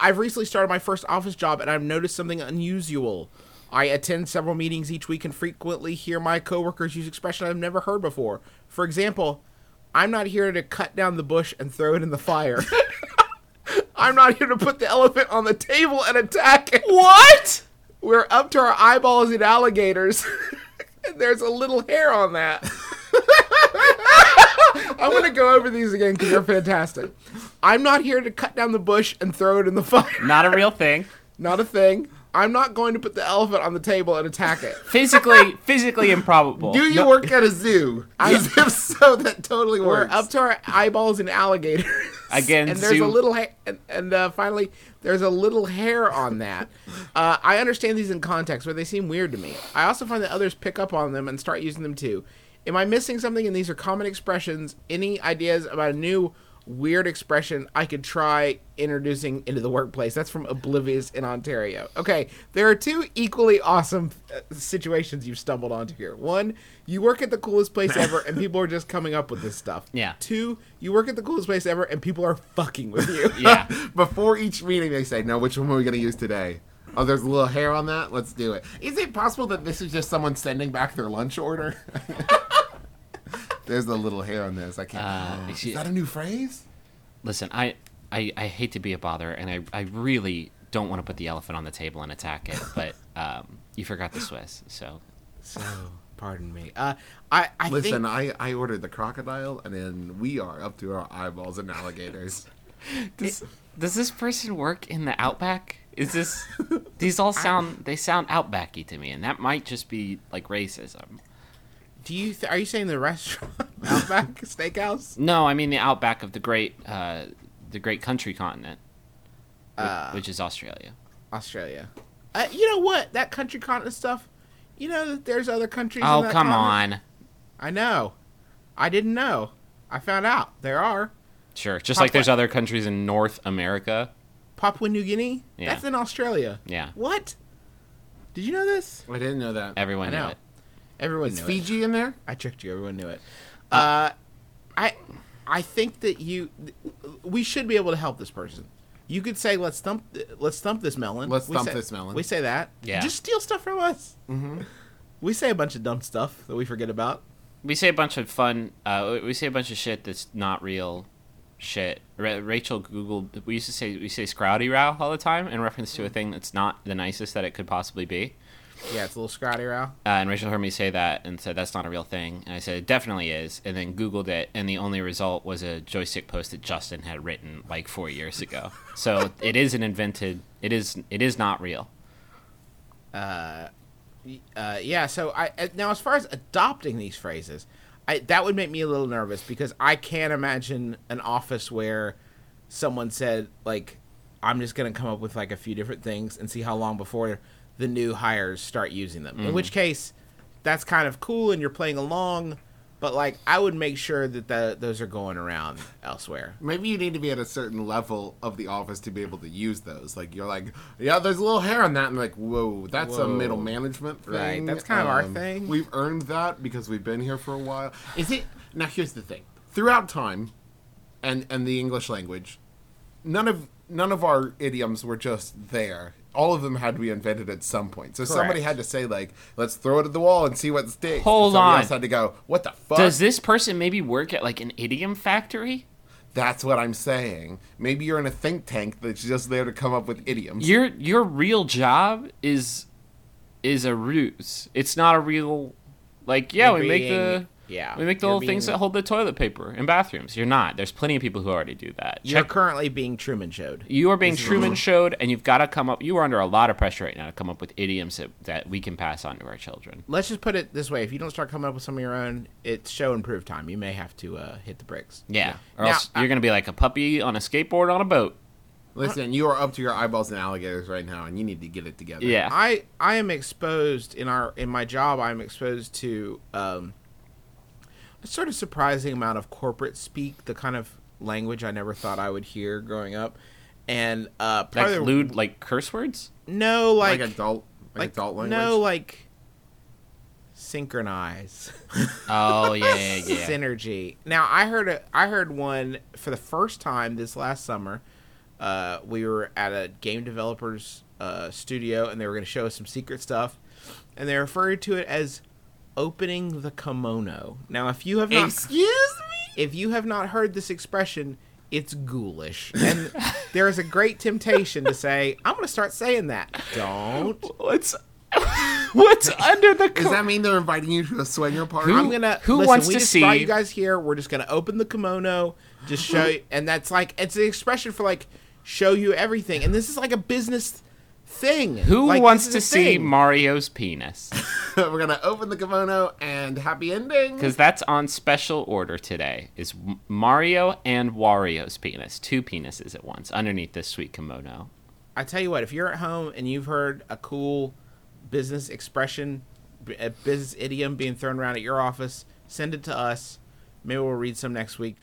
I've recently started my first office job, and I've noticed something unusual. I attend several meetings each week and frequently hear my coworkers use expression I've never heard before. For example, I'm not here to cut down the bush and throw it in the fire. I'm not here to put the elephant on the table and attack it. What? We're up to our eyeballs in alligators. and there's a little hair on that. I'm going to go over these again because they're fantastic. I'm not here to cut down the bush and throw it in the fire. Not a real thing. Not a thing. I'm not going to put the elephant on the table and attack it. Physically, physically improbable. Do you No- work at a zoo? As if so, that totally We're works. up to our eyeballs in alligators. Again, and there's zoo- a little ha- and, and uh, finally there's a little hair on that. Uh, I understand these in context, but they seem weird to me. I also find that others pick up on them and start using them too. Am I missing something? And these are common expressions. Any ideas about a new weird expression I could try introducing into the workplace? That's from Oblivious in Ontario. Okay, there are two equally awesome uh, situations you've stumbled onto here. One, you work at the coolest place ever, and people are just coming up with this stuff. Yeah. Two, you work at the coolest place ever, and people are fucking with you. Yeah. Before each meeting, they say, "No, which one are we going to use today?" Oh, there's a little hair on that. Let's do it. Is it possible that this is just someone sending back their lunch order? There's a little hair on this. I can't. Uh, oh, she- is that a new phrase? Listen, I, I, I hate to be a bother, and I, I really don't want to put the elephant on the table and attack it, but um, you forgot the Swiss, so So, pardon me. Uh, I, I Listen, think I, I ordered the crocodile, and then we are up to our eyeballs in alligators. does, does this person work in the outback? Is this? These all sound they sound outbacky to me, and that might just be like racism. Do you th- are you saying the restaurant Outback Steakhouse? No, I mean the outback of the great, uh, the great country continent, whi- Uh, which is Australia. Australia. Uh, you know what? That country continent stuff. You know that there's other countries. Oh in that come continent? on, I know. I didn't know. I found out there are sure. Just like there's other countries in North America. Papua New Guinea. Yeah. That's in Australia. Yeah, What? Did you know this? I didn't know that. everyone I knew know. it. Everyone Is knew it. Fiji in there? I tricked you. Everyone knew it. Uh, I, I think that you, we should be able to help this person. You could say, "Let's thump, let's thump this melon." Let's We thump say- this melon. We say that. Yeah. Just steal stuff from us. Mm-hmm. We say a bunch of dumb stuff that we forget about. We say a bunch of fun. Uh, we say a bunch of shit that's not real shit. Ra- Rachel googled. We used to say we say "scrouty row" all the time in reference to a thing that's not the nicest that it could possibly be. Yeah, it's a little scrouty row. Uh, and Rachel heard me say that and said that's not a real thing. And I said it definitely is. And then Googled it, and the only result was a Joystiq post that Justin had written like four years ago. So it is an invented. It is. It is not real. Uh, uh, yeah. So I uh, now as far as adopting these phrases, I that would make me a little nervous because I can't imagine an office where someone said like, "I'm just gonna come up with like a few different things and see how long before the new hires start using them." In which case, that's kind of cool and you're playing along. But like, I would make sure that the, those are going around elsewhere. Maybe you need to be at a certain level of the office to be able to use those. Like you're like, yeah, there's a little hair on that, and like, whoa, that's a middle management thing. Right, that's kind of our Um, thing. We've earned that because we've been here for a while. Is it now? Here's the thing: throughout time, and and the English language, none of none of our idioms were just there. All of them had to be invented at some point. So somebody had to say like, "Let's throw it at the wall and see what sticks." Hold somebody on. Else had to go. What the fuck? Does this person maybe work at like an idiom factory? That's what I'm saying. Maybe you're in a think tank that's just there to come up with idioms. Your your real job is is a ruse. It's not a real like yeah, You're we make the yeah, we make the you're little things that hold the toilet paper in bathrooms. You're not. There's plenty of people who already do that. You're Check currently being Truman showed. you are being Truman showed, and you've got to come up. You are under a lot of pressure right now to come up with idioms that, that we can pass on to our children. let's just put it this way: if you don't start coming up with some of your own, it's show and prove time. You may have to uh, hit the bricks. Yeah, or Now, else you're gonna be like a puppy on a skateboard on a boat. Listen, you are up to your eyeballs in alligators right now, and you need to get it together. Yeah, I I am exposed in our in my job. I'm exposed to um, a sort of surprising amount of corporate speak, the kind of language I never thought I would hear growing up, and uh, like the- lewd, like curse words. no like, like adult, like, adult language. no like synchronize. Oh yeah, yeah, yeah. synergy. Now I heard a I heard one for the first time this last summer. Uh, we were at a game developer's uh, studio, and they were going to show us some secret stuff, and they referred to it as opening the kimono. Now, if you have not, Excuse me. if you have not heard this expression, it's ghoulish, and there is a great temptation to say, "I'm going to start saying that." Don't. What's what's under the Does that mean they're inviting you to a swinger party? Who- I'm gonna. who listen, wants we to just brought see- you guys here? We're just gonna open the kimono, just show, you, and that's like it's the expression for like show you everything, and this is like a business thing. Who Like, wants to see thing. Mario's penis? We're gonna open the kimono and happy ending. Because that's on special order today. Is Mario and Wario's penis, two penises at once, underneath this sweet kimono. I tell you what, if you're at home and you've heard a cool business expression, a business idiom being thrown around at your office, send it to us. Maybe we'll read some next week.